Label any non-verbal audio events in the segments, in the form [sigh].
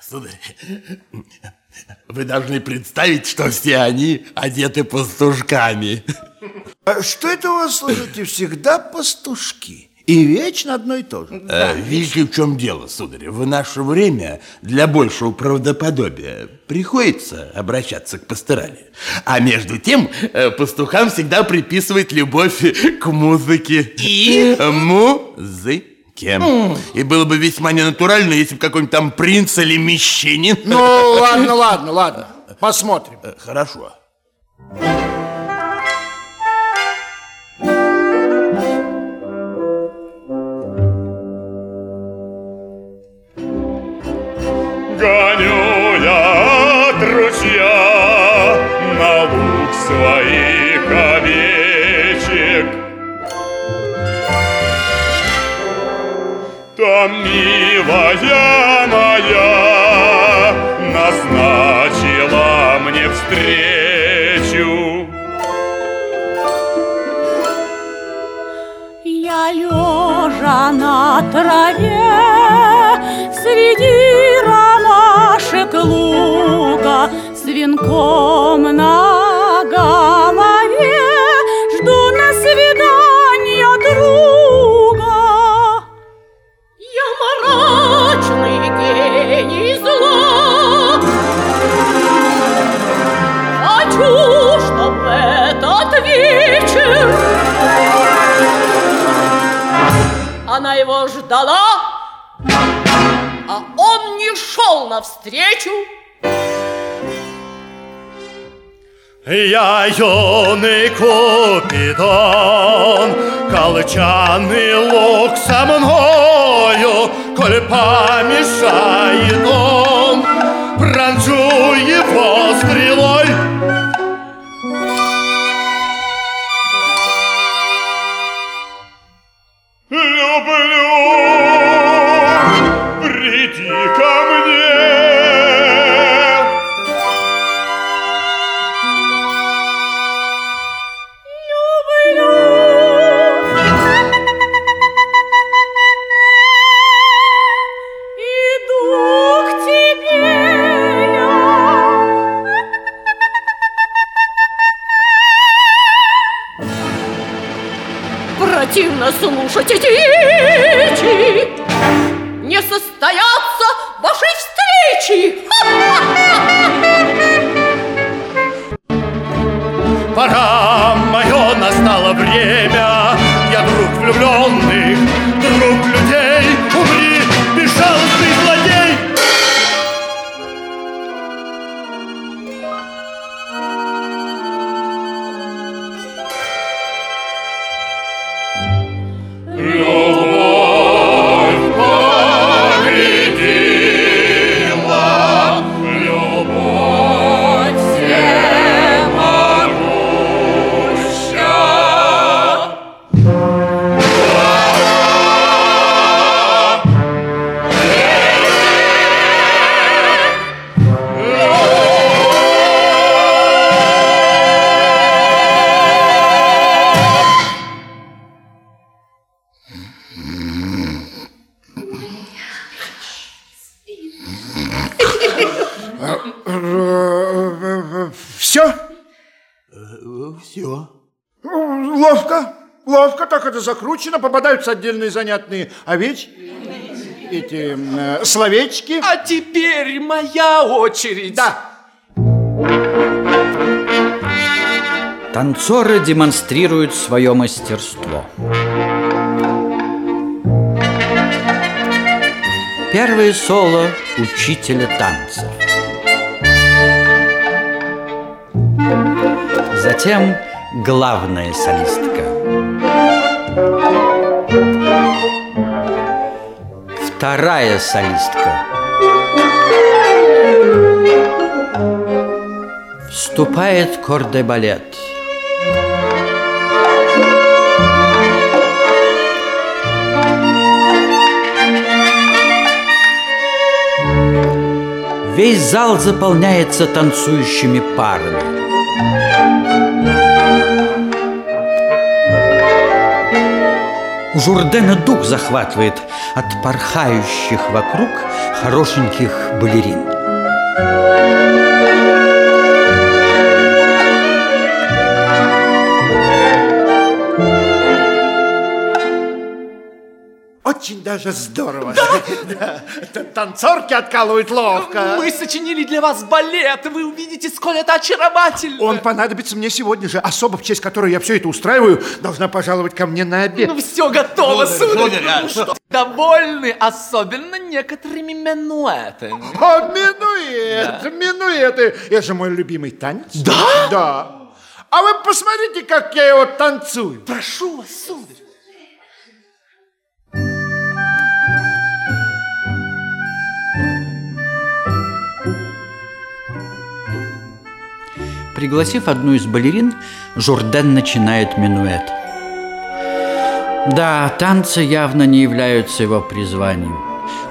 Сударь, вы должны представить, что все они одеты пастушками. А что это у вас, слушайте, всегда пастушки? И вечно одно и то же. Да. Э, видите, в чем дело, сударь? В наше время для большего правдоподобия приходится обращаться к пасторали. А между тем, э, пастухам всегда приписывает любовь к музыке. И? Музыке. Mm. И было бы весьма ненатурально, если бы какой-нибудь там принц или мещанин... Ну, ладно, [laughs] ладно, ладно. Посмотрим. Э, хорошо. Милая моя назначила мне встречу. Я лежа на траве среди ромашек луга с венком ждала, а он не шел навстречу. Я юный купидон, колчаный лук со мною, коль помешает он, Все. Ловко, ловко, так это закручено, попадаются отдельные занятные овечки, эти э, словечки. А теперь моя очередь. Да, Танцоры демонстрируют свое мастерство. Первое соло учителя танцев. Затем главная солистка. Вторая солистка. Вступает кордебалет. Весь зал заполняется танцующими парами. Журдена дух захватывает от порхающих вокруг хорошеньких балерин. Очень даже здорово. Да. [laughs] Танцорки откалывают ловко. Мы сочинили для вас балет, вы увидите, сколь это очаровательно. Он понадобится мне сегодня же. Особо, в честь которой я все это устраиваю, должна пожаловать ко мне на обед. Ну, все готово, Сударь, сударь. Ну что? довольны, особенно некоторыми минуэтами. А, минуэт, минуэты. Это же мой любимый танец. Да? Да. А вы посмотрите, как я его танцую. Прошу вас, сударь. Пригласив одну из балерин, Журден начинает минуэт. Да, танцы явно не являются его призванием.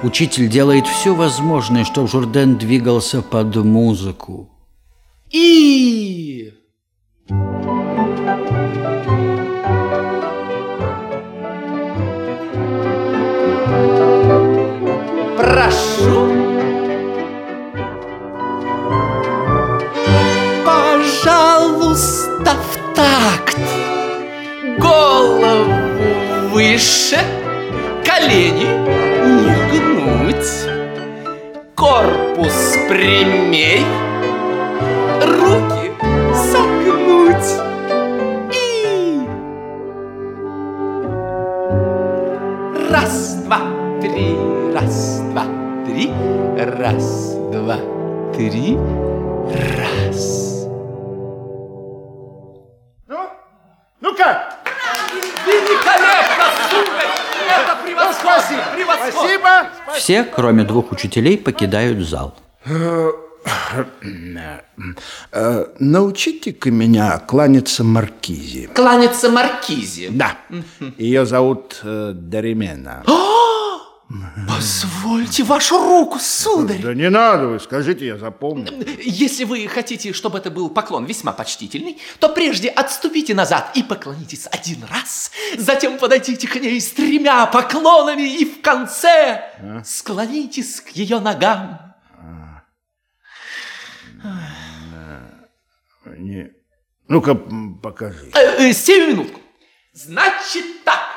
Учитель делает все возможное, чтобы Журден двигался под музыку. И... Пожалуйста, в такт. Голову выше, колени не гнуть. Корпус прямей, руки согнуть и раз, два, три, раз, два, три, раз, два, три, раз. Спасибо. Превосходно! Спасибо. Все, кроме двух учителей, покидают зал. Э, Научите-ка меня кланяться Маркизе. Кланяться маркизе. Да. Ее зовут э, Даримена. [gasps] [gasps] Позвольте вашу руку, сударь. Да не надо вы, скажите, я запомню. Если вы хотите, чтобы это был поклон весьма почтительный, то прежде отступите назад и поклонитесь один раз, затем подойдите к ней с тремя поклонами и в конце склонитесь к ее ногам. Не... Ну-ка, покажи. Э, э, Семь минутку. Значит так.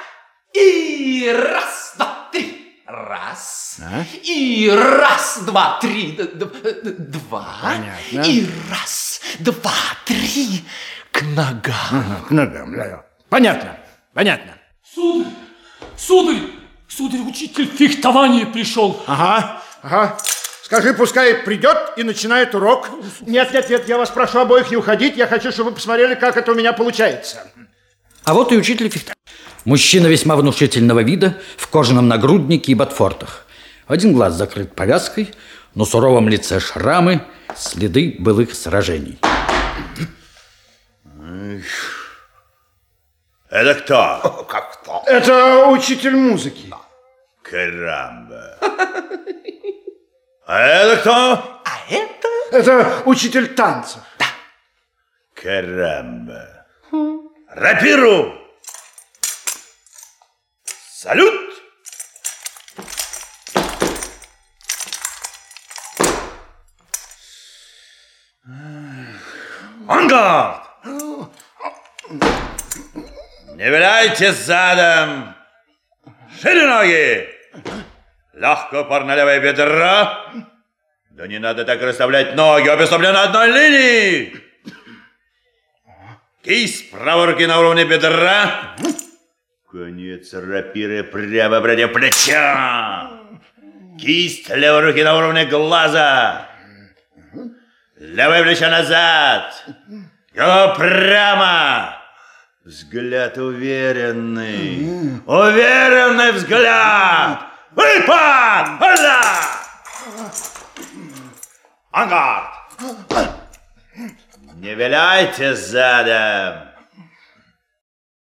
И раз. Раз. А? И раз, два, три. д- д- д- Два. Понятно. И раз, два, три. К ногам. К ногам, да. Понятно, понятно. Сударь, сударь, сударь, учитель фехтования пришел. Ага, ага. Скажи, пускай придет и начинает урок. Нет, нет, нет, я вас прошу обоих не уходить. Я хочу, чтобы вы посмотрели, как это у меня получается. А вот и учитель фехта. Мужчина весьма внушительного вида, в кожаном нагруднике и ботфортах. Один глаз закрыт повязкой, на суровом лице шрамы, следы былых сражений. Это кто? Как то? Это учитель музыки. Карамба. [laughs] А это кто? А это... Это учитель танцев. Карамба. Рапиру! Салют! Ангард! Не виляйте задом! Шире ноги! Легко пар на левое бедро. Да не надо так расставлять ноги, обе стопли на одной линии. Кисть правой руки на уровне бедра. Конец рапиры прямо против плеча. Кисть левой руки на уровне глаза. Левое плечо назад. Голова прямо. Взгляд уверенный. Уверенный взгляд. Выпад! Ура! Ангард! Не виляйте задом.